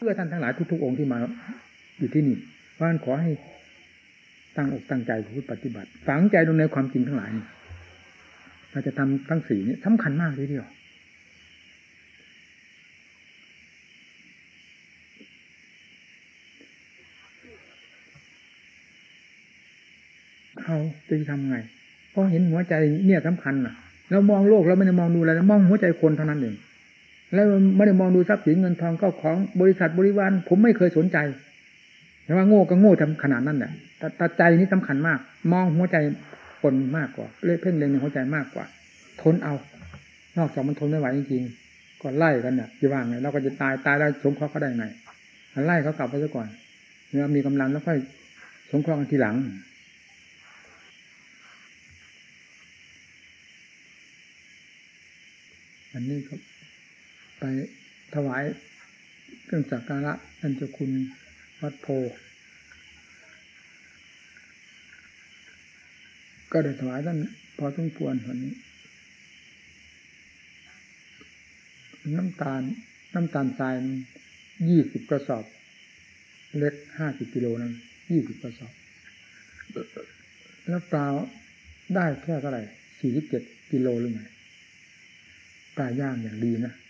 เพื่อท่านทั้งหลายทุกๆองค์ที่มาอยู่ที่นี่เพรานขอให้ตั้งอกตั้งใจพูดปฏิบัติ ฝังใจลงในความจริงทั้งหลายนี่เราจะทำทั้งสี่นี้สำคัญมากทีเดียวเขาจะทำไงเพราะเห็นหัวใจเนี่ยสำคัญอะเรามองโลกเราไม่ได้มองดูอะไรเรามองหัวใจคนเท่านั้นเอง แล้วไม่ได้มองดูทรัพย์สินเงินทองก็ของบริษัทบริวารผมไม่เคยสนใจแต่ว่าโง่ก็โง่ทำขนาดนั้นแหละแต่ใจนี้สำคัญมาก มองหัวใจคนมากกว่าเลยเพ่งเล็งในหัวใจมากกว่า ทนเอา นอกจากมันทนไม่ไหวจริงๆก็ไล่กันเนี่ยจะว่าไงเราก็จะตายตายแล้วสงเคราะห์เขาได้ไงไล่เขากลับไปซะก่อนเมื่อมีกำลังแล้วค่อยสงเคราะห์กันทีหลังอันนี้ก็ ไปถวายเครื่องสักการะท่านเจ้าคุณวัดโพ ก็ได้ถวายท่านพอสมควรวันนี้ น้ำตาล น้ำตาลทรายยี่สิบกระสอบ เล็กห้าสิบกิโลนั้นยี่สิบกระสอบ แล้วเปล่าได้แค่เท่าไหร่สี่สิบเจ็ดกิโลหรือไงปลาย่างอย่างดีนะจะ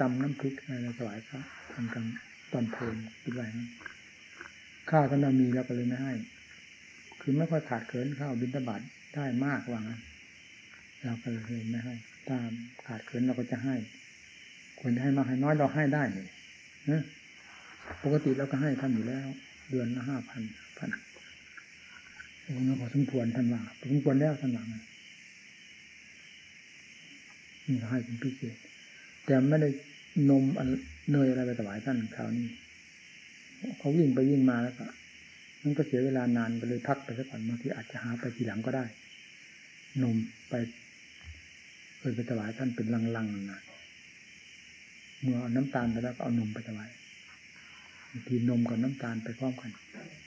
ตำน้ำพริกอะไรถวายพระทำกันตอนเพลินคิดไว้นข้าวก็เรามีเราก็เลยไม่ให้ คือไม่ค่อยขาดเกินข้าวบิณฑบาตได้มากว่างั้นเราก็เลยไม่ให้ ตามขาดเกินเราก็จะให้ควรจะให้มากให้น้อยเราให้ได้เลยนะปกติเราก็ให้ท่านอยู่แล้ว เดือนละห้าพันพันโอ้พอสมควรท่านว่าสมควรแล้วท่านว่านี่ให้เป็นพิเศษ แต่ไม่ได้นมเนยอะไรไปถวายท่านคราวนี้เขาวิ่งไปวิ่งมาแล้วก็มันก็เสียเวลานานไปเลยพักไปสักก่อนบางทีอาจจะหาไปทีหลังก็ได้ นมไปเคยไปถวายท่านเป็นลังๆนะเมื่อเอาน้ำตาลไปแล้วก็เอานมไปถวายบางทีนมกับน้ำตาลไปพร้อมกัน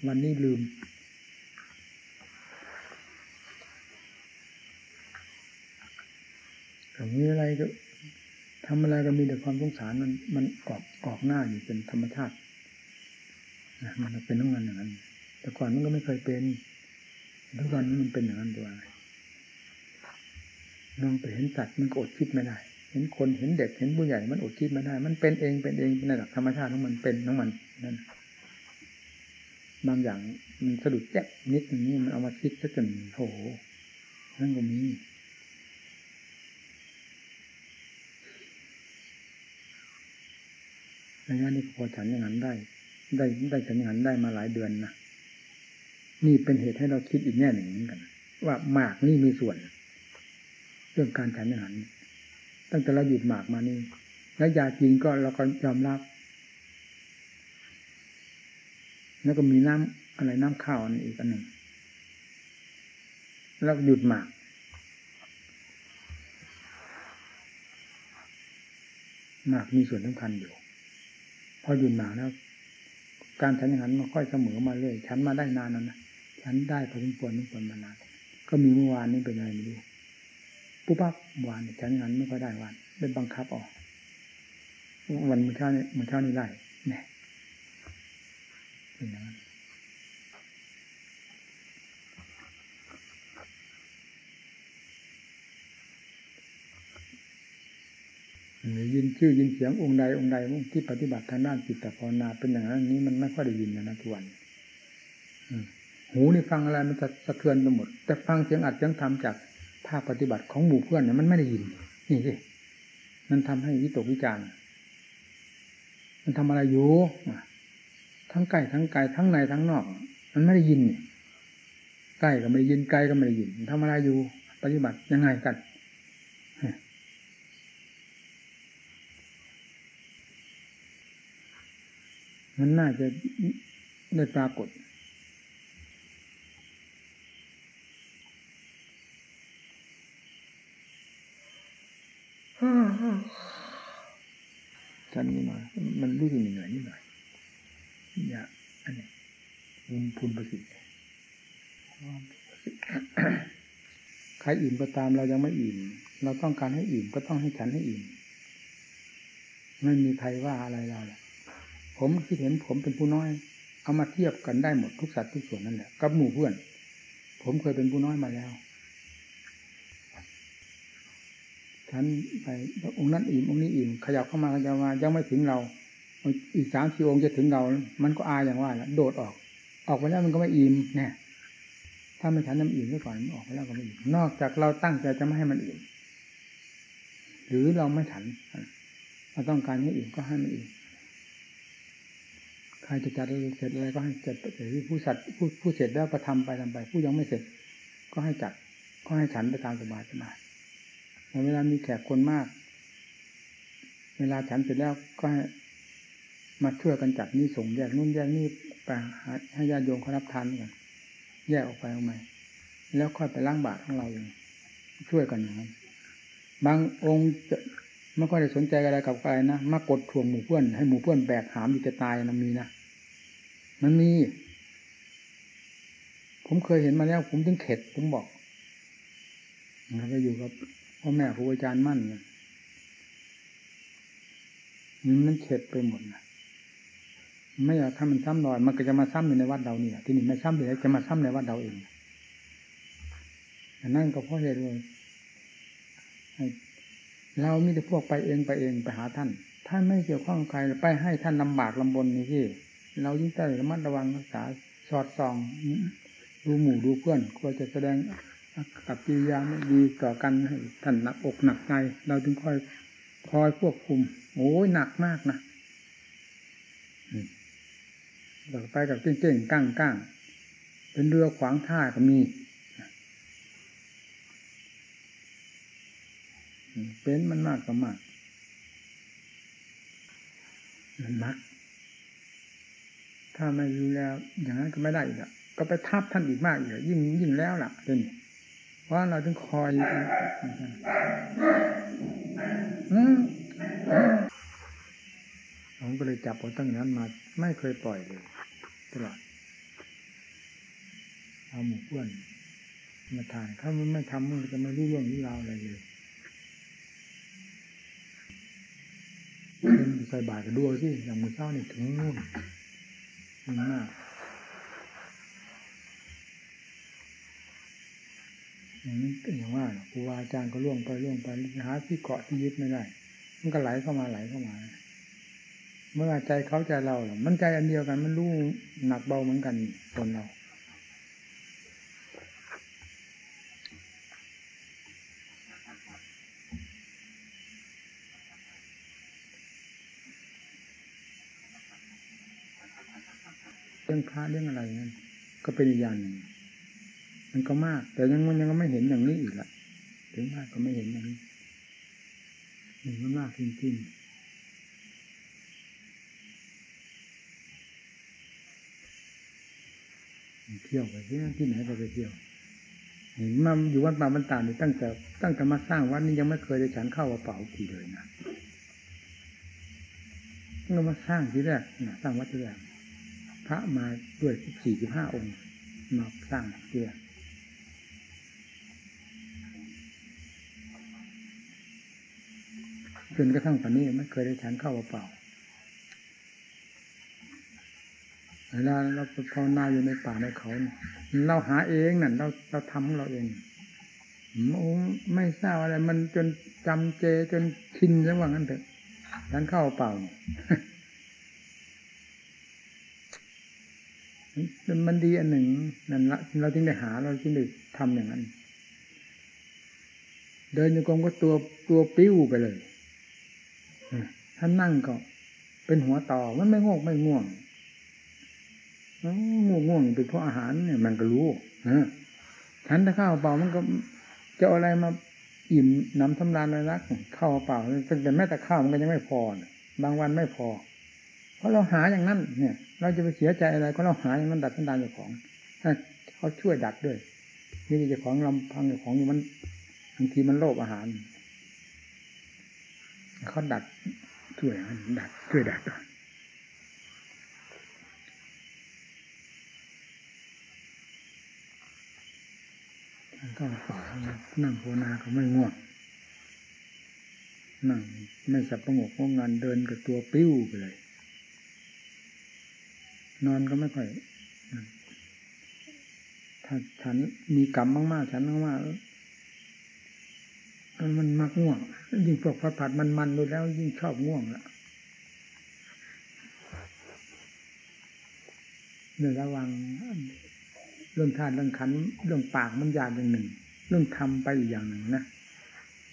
วันนี้ลืม แต่มีอะไรก็ ทำอะไรก็มีแต่ความสงสารมันมันออกออกหน้าอยู่เป็นธรรมชาตินะมันเป็นต้องงานอย่างนั้น แต่ก่อนมันก็ไม่เคยเป็นทุกวันนี้มันเป็นอย่างนั้นตัวอะไรลองไปเห็นสัตว์มันก็อดคิดไม่ได้ เห็นคนเห็นเด็กเห็นผู้ใหญ่มันอดคิดไม่ได้ มันเป็นเองเป็นเองในหลักธรรมชาติของมันเป็นของมันนั่นบางอย่างมันสะดุดแจ๊กนิดนี้มันเอามาคิดซะจนโหนั่นก็มี ระยะนี้พอฉันอย่างนั้นได้ ได้ได้ฉันอย่างนั้นได้มาหลายเดือนนะนี่เป็นเหตุให้เราคิดอีกแง่หนึ่งเหมือนกัน ว่าหมากนี่มีส่วน เรื่องการฉันอย่างนั้นตั้งแต่เราหยุดหมากมานี่แล้วยาจีนก็เราก็ยอมรับ แล้วก็มีน้ำอะไรน้ำข้าวอันอีกอันหนึ่งแล้วหยุดหมากหมากมีส่วนสำคัญอยู่ พอหยุดหนาแล้ว การฉันอย่างนั้นมันค่อยเสมอมาเรื่อยฉันมาได้นานแล้วนะฉันได้พอสมควรสมควรมานานก็มีเมื่อวานนี้เป็นไงไม่รู้ปุ๊บปั๊บวานฉันอย่างนั้นไม่ค่อยได้วานเป็นบังคับออก วันเมื่อเช้านี้เมื่อเช้านี้ได้เนี่ยเป็นอย่างนั้น ยินชื่อยินเสียงองค์ใดองค์ใดที่ปฏิบัติทางด้านจิตภาวนาเป็นอย่างนั้นนี้มันไม่ค่อยได้ยินนะนะทุกวันหูนี่ฟังอะไรมันจะสะเทือนไปหมด แต่ฟังเสียงอัดเสียงทำจากภาพปฏิบัติของหมู่เพื่อนเนี่ยมันไม่ได้ยิน นี่สิมันทำให้วิตกวิจารณ์มันทำอะไรอยู่ทั้งไกล้ทั้งไกลทั้งในทั้งนอก มันไม่ได้ยินใกล้ก็ไม่ได้ยินไกลก็ไม่ได้ยินทำอะไรอยู่ ปฏิบัติยังไงกัน มันน่าจะได้ปรากฏ ฉันนี่มา มันรู้สึกเหนื่อยนิดหน่อย อย่า อันนี้ภูมิพูนประสิทธิ์ใครอิ่มก็ตามเรายังไม่อิ่ม เราต้องการให้อิ่มก็ต้องให้ฉันให้อิ่ม ไม่มีใครว่าอะไรเราหรอก ผมคิดเห็นผมเป็นผู้น้อย เอามาเทียบกันได้หมดทุกสัตว์ทุกส่วนนั่นแหละกับหมู่เพื่อน ผมเคยเป็นผู้น้อยมาแล้วฉันไปองค์นั้นอิ่มองค์นี้อิ่มขยับเข้ามาขยับมายังไม่ถึงเรา อีกสามสี่องค์จะถึงเรา มันก็อายอย่างว่าแหละโดดออก ออกไปแล้วมันก็ไม่อิ่มแน่ถ้ามันฉันน้ำอิ่มไว้ก่อนมันออกไปแล้วก็ไม่อิ่มนอกจากเราตั้งใจจะไม่ให้มันอิ่มหรือเราไม่ฉันเราต้องการให้อิ่มก็ให้มันอิ่ม รจะจัดเสร็จอะไรก็ให้จัดแต่ผู้สัตว์ผู้ผู้เสร็จแล้วก็ทำไปทำไป ผู้ยังไม่เสร็จ ก็ให้จัดก็ให้ฉันไปตามสบายสบายเวลามีแขกคนมาก เวลาฉันเสร็จแล้วก็ให้มาช่วยกันจัดนี่ส่งแยกนู่นแยกนี่ไปให้ญาติโยมเขารับทานกันแยกออกไปออกมาแล้วค่อยไปล้างบาตรของเราเองช่วยกันอย่างนั้นบางองค์จะไม่ค่อยได้สนใจอะไรกับใครนะมากดถ่วงหมู่เพื่อนให้หมู่เพื่อนแบกหามอยู่จะตายนะมีนะ มันมี ผมเคยเห็นมาแล้ว ผมถึงเข็ด ผมบอกไปอยู่กับพ่อแม่ครูอาจารย์มั่นเนี่ยมันเข็ดไปหมดนะไม่อยากทำมันซ้ำรอย มันก็จะมาซ้ำอยู่ในวัดเราเนี่ย ที่นี่ไม่ซ้ำเลยจะมาซ้ำในวัดเราเองนั่นก็เพราะเหตุว่าเรามีแต่พวกไปเองไปเองไปหาท่าน ท่านไม่เกี่ยวข้องใครไปให้ท่านลำบากลำบนนี่ที่ เรายิ่งต้ระมัดระวังรักษาสอดส่อง ดูหมู่ดูเพื่อนกลัวจะแสดงกับปิยาไม่ดีต่อกันให้ท่านหนักอกหนักใจเราจึงคอยคอยควบคุม โอ้ยหนักมากนะต่อไปกับเก่งๆก้างก้างเป็นเรือขวางท่าก็มี เป็นมันมากก็มากมันมัก ถ้าไม่รู้แล้ว อย่างนั้นก็ไม่ได้อีกอะก็ไปทับท่านอีกมากอีกยิ่งยิ่งแล้วล่ะเป็นเพราะเราต้องคอยผมก็เลยจับตั้งนั้นมา ไม่เคยปล่อยเลยตลอดเอาหมูอ้วนมาทานถ้ามันไม่ทำมันจะไม่รู้เรื่องรู้ราวอะไรเลยเป็นใส่บาตรก็ดูสิอย่างมือเช้านี่ถึงนู่น มันมากอย่างนี้อย่างว่าครูอาจารย์ก็ล่วงไปล่วงไปหาที่เกาะที่ยึดไม่ได้ มันก็ไหลเข้ามาไหลเข้ามา เมื่อใจเขาใจเราหรอมันใจอันเดียวกัน มันรู้หนักเบาเหมือนกันคนเรา เรื่องพระเรื่องอะไรนั่นก็เป็นอีกอย่างหนึ่งมันก็มาก แต่ยังมันยังไม่เห็นอย่างนี้อีกละถึงมากก็ไม่เห็นอย่างนี้มันมากจริงๆเที่ยวไปที่ที่ไหนก็ไปเที่ยวมาอยู่วัดมาบรรตานี่ตั้งแต่ตั้งแต่มาสร้างวัดนี้ยังไม่เคยได้ฉันเข้ากระเป๋าทีเลยนะก็มาสร้างทีแรกนะสร้างวัดทีแรก พระมาด้วยสี่สิบห้าองค์ มาสร้างที่แรกจนกระทั่งปัจนี้ไม่เคยได้ฉันเข้าเปล่าเวลาเราภาวนาอยู่ในป่าในเขา เราหาเองนั่นเราเราทำของเราเองไม่ทราบอะไร มันจนจำเจจนชินจังว่างั้นเถอะฉันเข้าเปล่า มันดีอันหนึ่งนั่นละเราจึงได้หาเราจึงได้ทำอย่างนั้น เดินโยกงก็ตัวตัวปิ้วไปเลยท่านนั่งก็เป็นหัวต่อมันไม่งกไม่ง่วงง่วงง่วงเป็นเพราะอาหารเนี่ยมันก็รู้นะฉันถ้าข้าวเปล่ามันก็จะอะไรมาอิ่มน้ำทำรานอะไรรักข้าวเปล่าแต่แม้แต่ข้าวมันก็ยังไม่พอบางวันไม่พอ เพราะเราหาอย่างนั้นเนี่ย เราจะไปเสียใจอะไรก็เราหาย่างนั้นดัดสันดานเจ้าของเขาช่วยดัดด้วย นี่เจ้าของลำพังเจ้าของมันบางทีมันโลภอาหารเขาดัดช่วยดัดช่วยดัดก็ฝ่านั่งโภนาก็ไม่ง่วงนั่งไม่สับประงกงงานเดินกับตัวปิ้วไปเลย นอนก็ไม่ค่อยถ้าฉันมีกรรมมากๆฉันมากๆมันมักง่วง ยิ่งพวกผัดผัดมันๆดูแล้วยิ่งชอบง่วงละเดี๋ยระวังเรื่องทานเรื่องขันเรื่องปากมันยากอย่างหนึ่ง เรื่องทำไปอีกอย่างหนึ่งนะ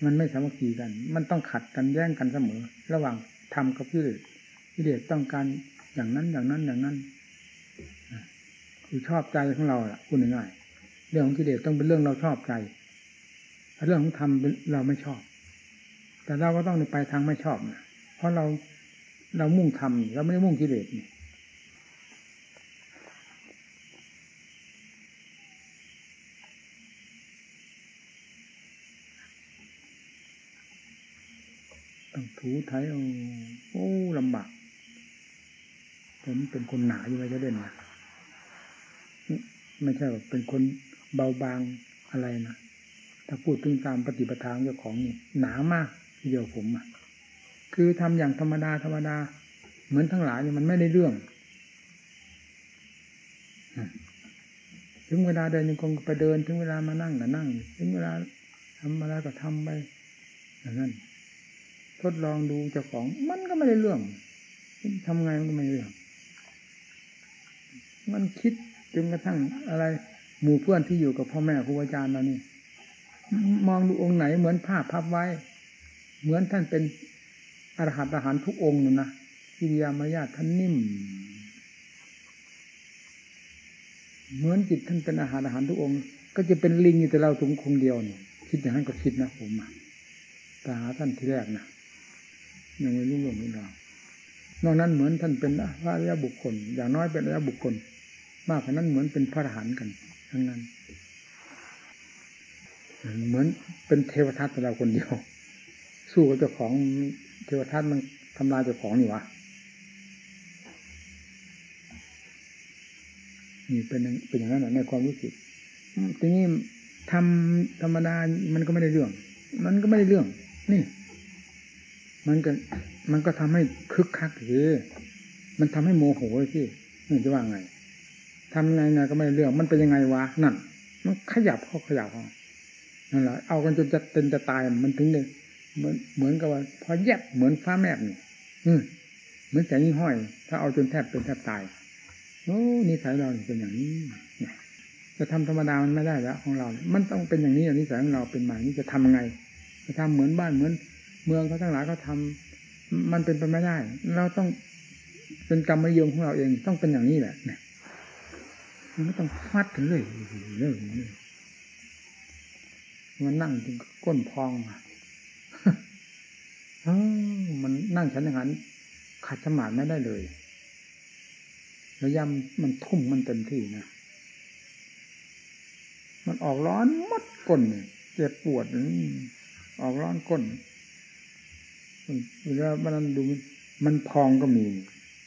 มันไม่สามัคคีกัน มันต้องขัดกันแย่งกันเสมอ ระหว่างทำกับกิเลสกิเลสต้องการอย่างนั้นอย่างนั้นอย่างนั้น คือชอบใจของเราล่ะพูดง่ายๆเรื่องของกิเลสต้องเป็นเรื่องเราชอบใจเรื่องของธรรมเราไม่ชอบ แต่เราก็ต้องไปทางไม่ชอบนะเพราะเราเรามุ่งทำเราไม่ได้มุ่งกิเลสนี่ต้องถูไทยโอ้ลำบากผมเป็นคนหนาอยู่ไว้จะเล่นนะ ไม่ใช่แบบเป็นคนเบาบางอะไรนะถ้าพูดถึงตามปฏิปทาเจ้าของนี่หนามากเดียวผมอะคือทำอย่างธรรมดาธรรมดา เหมือนทั้งหลายนี่มันไม่ได้เรื่องถึงเวลาเดินยังคงไปเดิน ถึงเวลามานั่งก็นั่ง ถึงเวลาทำอะไรก็ทำไปอย่างนั้นทดลองดูเจ้าของ มันก็ไม่ได้เรื่องทำไงมันก็ไม่เรื่อง มันคิด จนกระทั่งอะไรหมู่เพื่อนที่อยู่กับพ่อแม่ครูอาจารย์เรานี่ มองดูองค์ไหนเหมือนภาพพับไว้ เหมือนท่านเป็นอรหัตอรหันทุกองค์นะนะกิริยามารยาท่านนิ่ม เหมือนจิตท่านเป็นอาหารอาหารทุกองค์ ก็จะเป็นลิงอยู่แต่เราถุงคงเดียวเนี่ยคิดอย่างนั้นก็คิดนะผมแตาหาท่านที่แรกนะยังไม่รู้เรื่องนี้เรานอกนั้นเหมือนท่านเป็นพระอริยบุคคล อย่างน้อยเป็นอริยบุคคล มากกว่านั้นเหมือนเป็นพระอรหันต์กัน ทั้งนั้น เหมือนเป็นเทวทัตเราคนเดียว สู้กับเจ้าของเทวทัตมันทำลายเจ้าของนี่วะนี่เป็นเป็นอย่างนั้นในความรู้สึกทีนี้ทำธรรมดามันก็ไม่ได้เรื่อง มันก็ไม่ได้เรื่อง นี่ มันก็มันก็ทำให้คึกคักเลยมันทำให้โมโหที่นี่จะว่าไง ทำไงไงก็ไม่ได้เรื่อง มันเป็นยังไงวะนั่น มันขยับเขาขยับเขานั่นแหละเอากันจนจะเป็นจะตายมันถึงเลยเหมือนเหมือนกับว่า พอแยบเหมือนฟ้าแมบนี่อืเหมือนแสงยี่ห้อย ถ้าเอาจนแทบเป็นแทบตายโอ้นิสัยเราเป็นอย่างนี้จะทำธรรมดามันไม่ได้แล้วของเรา มันต้องเป็นอย่างนี้อย่างนี้สายของเราเป็นมานี้จะทำยังไง จะทำเหมือนบ้านเหมือน เมืองเขาทั้งหลายเขาทามันเป็นไปไม่ได้ เราต้องเป็นกรรมยมของเราเองต้องเป็นอย่างนี้แหละเนี่ย มันไม่ต้องฟัดถึงเลยเรื่องนี้มันนั่งจนก้นพองอะมันนั่งฉันอย่างนั้นขัดสมาธิไม่ได้เลยแล้วยำมันทุ่มมันเต็มที่นะ มันออกร้อนมัดก้นเจ็บปวดออกร้อนก้นเวลามันดูมันพองก็มี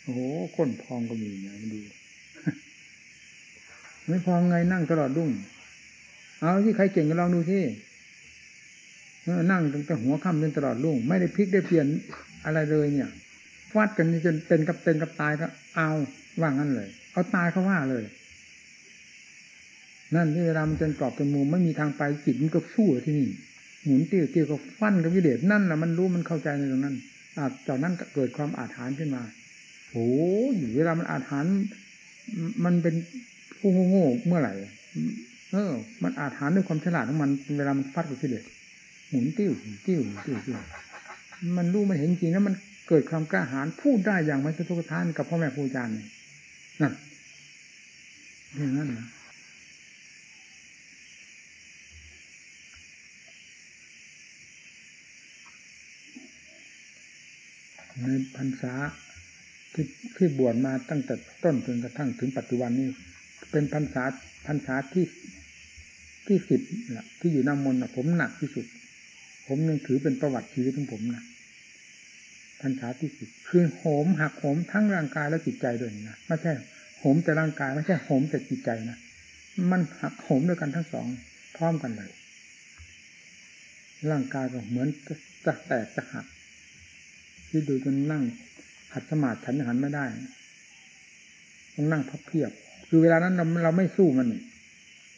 โอ้โหก้นพองก็มีเนี่ยมันดู ไม่พอไงนั่งตลอดดุ้งเอาที่ใครเก่งก็ลองดูที่นั่งตั้งแต่หัวค่ำจนตลอดรุ่ง ไม่ได้พลิกได้เปลี่ยนอะไรเลยเนี่ยฟาดกันจนเป็นกับเป็นกับตายก็ เอาว่างั้นเลย เอาตายเขาว่าเลย นั่นที่เวลามันจนกรอบจนมุมไม่มีทางไปจิตมันก็สู้ที่นี่หมุนเติ้ยวติ้วก็ฟันกับวิเดชนั่นแหละมันรู้มันเข้าใจในตรงนั้นอาจจากนั้นเกิดความอาถรรพ์ขึ้นมาโอ้ยเวลามันอาถรรพ์มันเป็น ผู้โง่เมื่อไหร่เออ มันอาถรรพ์ด้วยความฉลาดของมันเวลามันฟัดกับวิเดชหมุนติ้วติ้วติ้วติ้วมันรู้มันเห็นจริงแล้วมันเกิดความกล้าหาญพูดได้อย่างไม่สะทกทานกับพ่อแม่ครูอาจารย์นั่นอย่นั้นนะในพรรษาที่ที่บวชมาตั้งแต่ต้นจนกระทั่งถึงปัจจุบันนี้ เป็นพรรษาพรรษาที่ที่สิบละที่อยู่น้ำมนต์ผมหนักที่สุด ผมยังถือเป็นประวัติชีวิตของผมนะพรรษาที่สิบคือโหมหักโหมทั้งร่างกายและจิตใจด้วยนะไม่ใช่โหมแต่ร่างกายไม่ใช่โหมแต่จิตใจนะมันหักโหมด้วยกันทั้งสองพร้อมกันเลย ร่างกายก็เหมือนจะแตกจะหักที่ดูจนนั่งหัดสมาธิฉันหันไม่ได้ต้องนั่งพับเพียบ คือเวลานั้นเราเราไม่สู้มัน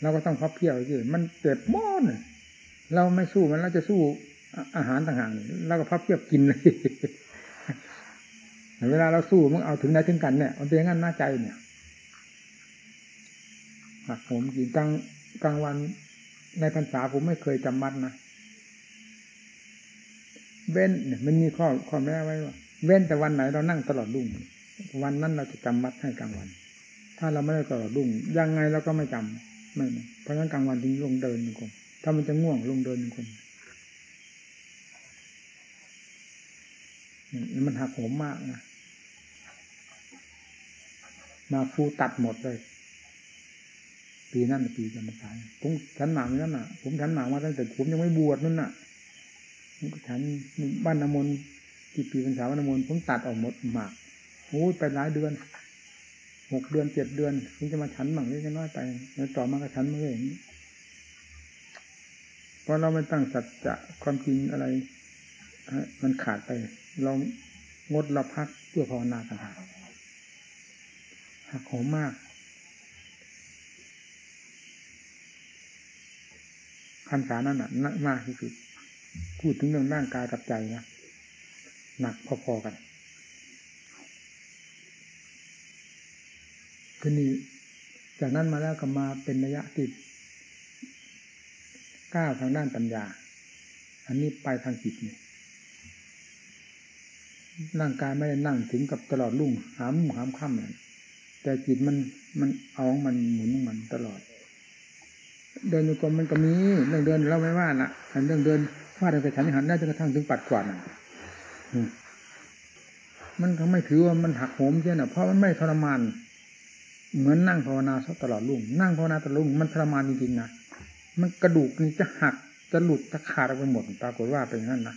เราก็ต้องพับเพียบสิมันเจ็บมอนเราไม่สู้มันเราจะสู้อาหารต่างหากเราก็พับเพียบกินเลยเวลาเราสู้มันเอาถึงไหนถึงกันเนี่ยมันเป็นอย่างนั้นหน้าใจเนี่ยผมกินกลางกลางวันในพรรษาผมไม่เคยจำมัดนะเว้นเนี่ยมันมีข้อข้อแม้ไว้ว่า เว้นแต่วันไหนเรานั่งตลอดรุ่งวันนั้นเราจะจำมัดให้กลางวัน ถ้าเราไม่ได้ตลอดรุ่งยังไงเราก็ไม่จำไม่เพราะงั้นกลางวันจึงลงเดินอยู่คนถ้ามันจะง่วงลงเดินอยู่คนมันหักโหมมากนะมาฟูตัดหมดเลยปีนั้นปีจำพรรษาผมฉันหมากนั่นน่ะ ผมฉันหมากมาตั้งแต่ผมยังไม่บวชนั่นน่ะฉันบ้านนมนที่ปีพรรษาบ้านนมนผมตัดออกหมดหมากโอ้ไปหลายเดือน หกเดือนเจ็ดเดือนถึงจะมาฉันหมากนี่น้อยไป แล้วต่อมาก็ฉันมาอย่างนี้เพราะเราไม่ตั้งสัจจะความจริงอะไรมันขาดไป เรางดเราพักเพื่อภาวนาต่างหากหักโหมมากคันสานั้นน่ะมากที่สุดพูดถึงเรื่องร่างกายกับใจนะหนักพอๆกัน ทีนี้จากนั้นมาแล้วก็มาเป็นระยะติดก้าวทางด้านปัญญา อันนี้ไปทางจิตเนี่ยร่างกายไม่ได้นั่งถึงกับตลอดรุ่งหามหามค่ำแต่จิตมันมันเอามันหมุนมันตลอด เดินอยู่กรมมันก็มีเรื่องเดินเราไม่ว่าละเรื่องเดินฟาดไปฉันหันได้จนกระทั่งถึงปัดกวาดมันก็ไม่ถือว่ามันหักโหมเช่นน่ะเพราะมันไม่ทรมาน เหมือนนั่งภาวนาตลอดรุ่งนั่งภาวนาตลอดรุ่งมันทรมานจริงๆนะมันกระดูกนี่จะหักจะหลุดจะขาดไปหมดปรากฏว่าเป็นนั้นนะ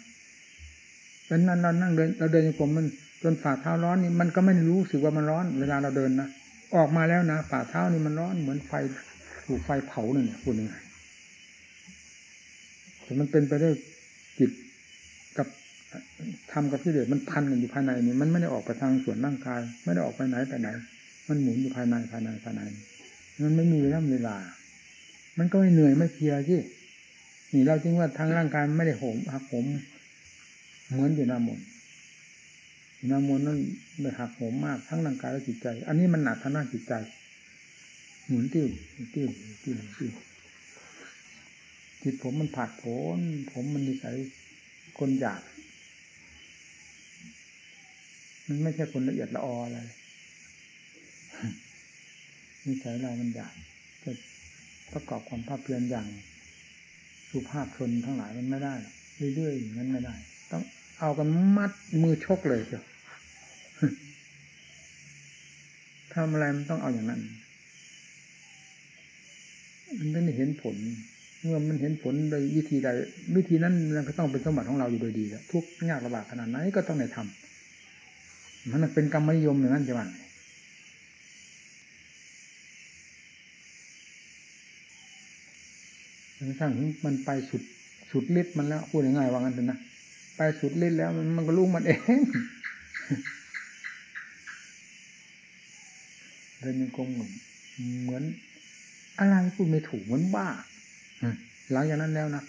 เป็นนั้นเรานั่งเดินเราเดินโยกมมันจนฝ่าเท้าร้อนนี่มันก็ไม่รู้สึกว่ามันร้อน เวลาเราเดินนะออกมาแล้วนะฝ่าเท้านี่มันร้อนเหมือนไฟถูกไฟเผาหนึ่งพูดยังไงแต่มันเป็นไปด้จิตกับทำกับที่เดชมันพันกันอยู่ภายในนี่มันไม่ได้ออกไปทางส่วนร่างกาย ไม่ได้ออกไปไหนไปไหน มันหมุนอยู่ภายในภายในภายในมันไม่มีเวลาเวลา มันก็ไม่เหนื่อยไม่เพียที่นี่เราจึงว่าทางร่างกายไม่ได้โหมหักโหมเหมือนอยู่นามนนามนนั้นเลยหักโหมมากทั้งร่างกายและจิตใจ อันนี้มันหนักทางด้านจิตใจ หมุนติ้วติ้วติ้วติ้วจิตผมมันผัดโผนผมมันนิสัยคนหยาบมันไม่ใช่คนละเอียดละอออะไร นิสัยเรามันหยาบจะประกอบความภาพเพียรอย่างสุภาพชนทั้งหลายมันไม่ได้เรื่อยๆอย่างนั้นไม่ได้ ต้องเอากันมัดมือชกเลยเจ้าทำอะไรมันต้องเอาอย่างนั้น มันไม่เห็นผล เมื่อมันเห็นผลโดยวิธีใดวิธีนั้นมันก็ต้องเป็นสมบัติของเราอยู่โดยดีแล้วทุกยากลำบากขนาดไหนก็ต้องในทำมันเป็นกรรมนิยมอย่างนั้นจะวันจนกระ ทั่งมันไปสุดสุดฤทธิ์มันแล้วพูดง่ายๆว่างั้นเถอะนะไปสุดฤทธิ์แล้วมันมันก็รู้มันเองเดินยังคงเหมือน อะไรพูดไม่ถูกเหมือนบ้าหลังจากนั้นแล้วนะ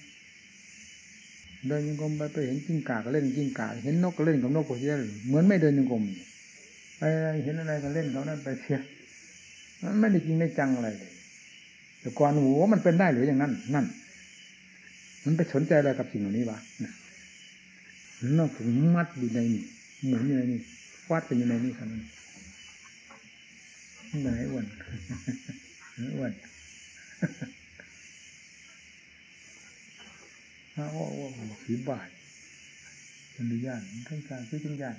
เดินยังคงไปไปเห็นกิ้งก่าก็เล่นกิ้งก่าเห็นนกก็เล่นกับนกก็เชียเหมือนไม่เดินยังคงไปเห็นอะไรก็เล่นเขานั่นไปเชียมันไม่ได้จริงได้จังอะไรเลย แต่ก่อนโหมันเป็นได้หรืออย่างนั้น นั่น มันไปสนใจอะไรกับสิ่งเหล่านี้วะนอกถึงมัดอยู่ในนี่หมุนอยู่ในนี่ฟาดกันอยู่ในนี่ครับนี่ไหนอ้วนอ้วนอ้าวโอ้โหสีบาทเป็นญาณทั้งการซื้อจังญาณ